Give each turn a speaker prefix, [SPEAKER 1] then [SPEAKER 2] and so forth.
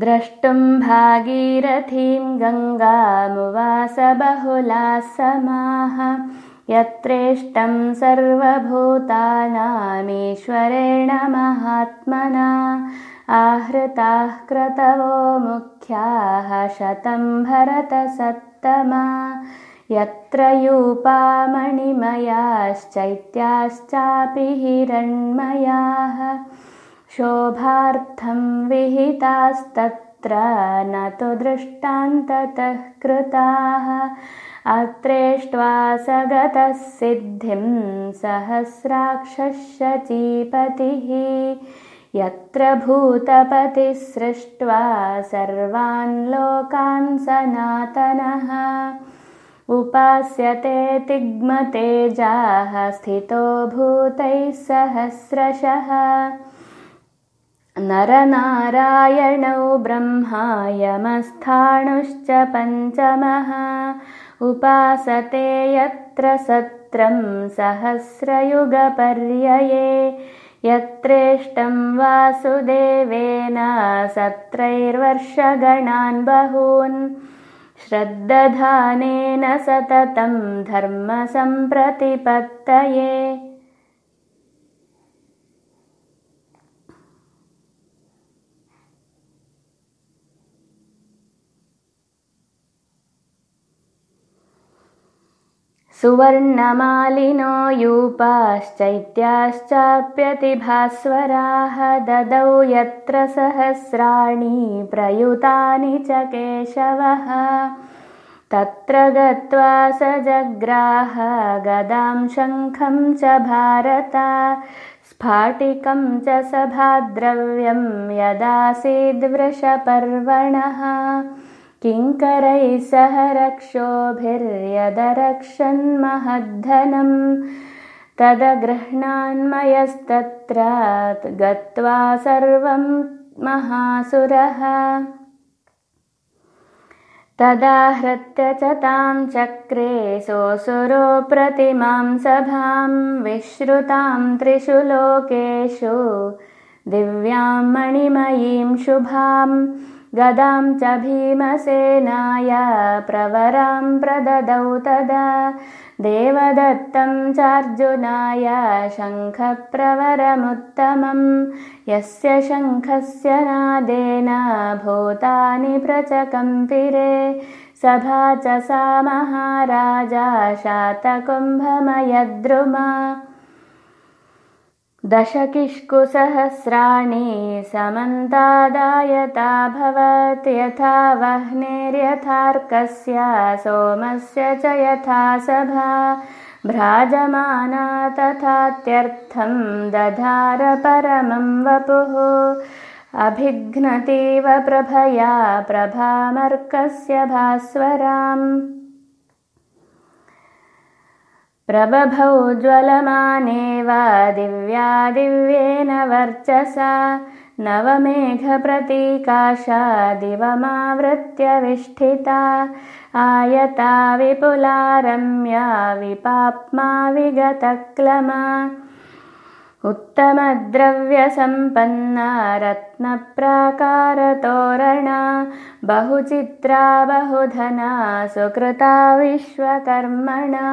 [SPEAKER 1] द्रष्टुं भागीरथीं गङ्गामुवास बहुलाः समाः यत्रेष्टं सर्वभूतानामीश्वरेण महात्मना आहृताः क्रतवो मुख्याः शतं भरतसत्तमा यत्र यूपामणिमयाश्चैत्याश्चापि हिरण्मयाः शोभार्थं विहितास्तत्र न तु दृष्टान्ततः कृताः। अत्रेष्ट्वा स गतः सिद्धिं सहस्राक्षशचीपतिः यत्र भूतपतिः सृष्ट्वा सर्वान् लोकान् सनातनः। उपास्यते तिग्मतेजाः स्थितो भूतैः सहस्रशः नरनारायणौ ब्रह्मायमस्थाणुश्च पञ्चमः। उपासते यत्र सत्रं सहस्रयुगपर्यये। यत्रेष्टं वासुदेवेन सत्रैर्वर्षगणान् बहून्। श्रद्दधानेन सततं धर्मसम्प्रतिपत्तये सुवर्णमालिनो यूपाश्चैत्याश्चाप्यतिभास्वराः ददौ यत्र सहस्राणि प्रयुतानि च केशवः। तत्र गत्वा स जग्राह गदां शङ्खं च भारत स्फाटिकं च सभाद्रव्यं यदासीद्वृषपर्वणः किङ्करैः सह रक्षोभिर्यदरक्षन्महद्धनं। तदगृह्णान्मयस्तत्र गत्वा सर्वं महासुरः। तदाहृत्य च तां चक्रे सोऽसुरो प्रतिमां सभां विश्रुतां त्रिषु लोकेषु। दिव्यां मणिमयीं शुभाम् गदां च भीमसेनाय प्रवरां प्रददौ तदा। देवदत्तं चार्जुनाय शङ्खप्रवरमुत्तमं यस्य शङ्खस्य नादेन भूतानि प्रचकम्पिरे सभा च सा महाराजा शातकुम्भमयद्रुमा दशकिष्कुसहस्राणि समन्तादायताभवत् यथा वह्नेर्यथार्कस्य सोमस्य च यथा सभा भ्राजमाना तथात्यर्थं दधार परमं वपुः। अभिघ्नतीव प्रभया प्रभामर्कस्य भास्वराम् प्रबभौ ज्वलमानेव दिव्या दिव्येन वर्चसा नवमेघप्रतीकाशा दिवमावृत्य विष्ठिता आयता विपुला रम्या विपाप्मा विगतक्लमा उत्तमद्रव्यसम्पन्ना रत्नप्राकारतोरणा बहुचित्रा बहुधना सुकृता विश्वकर्मणा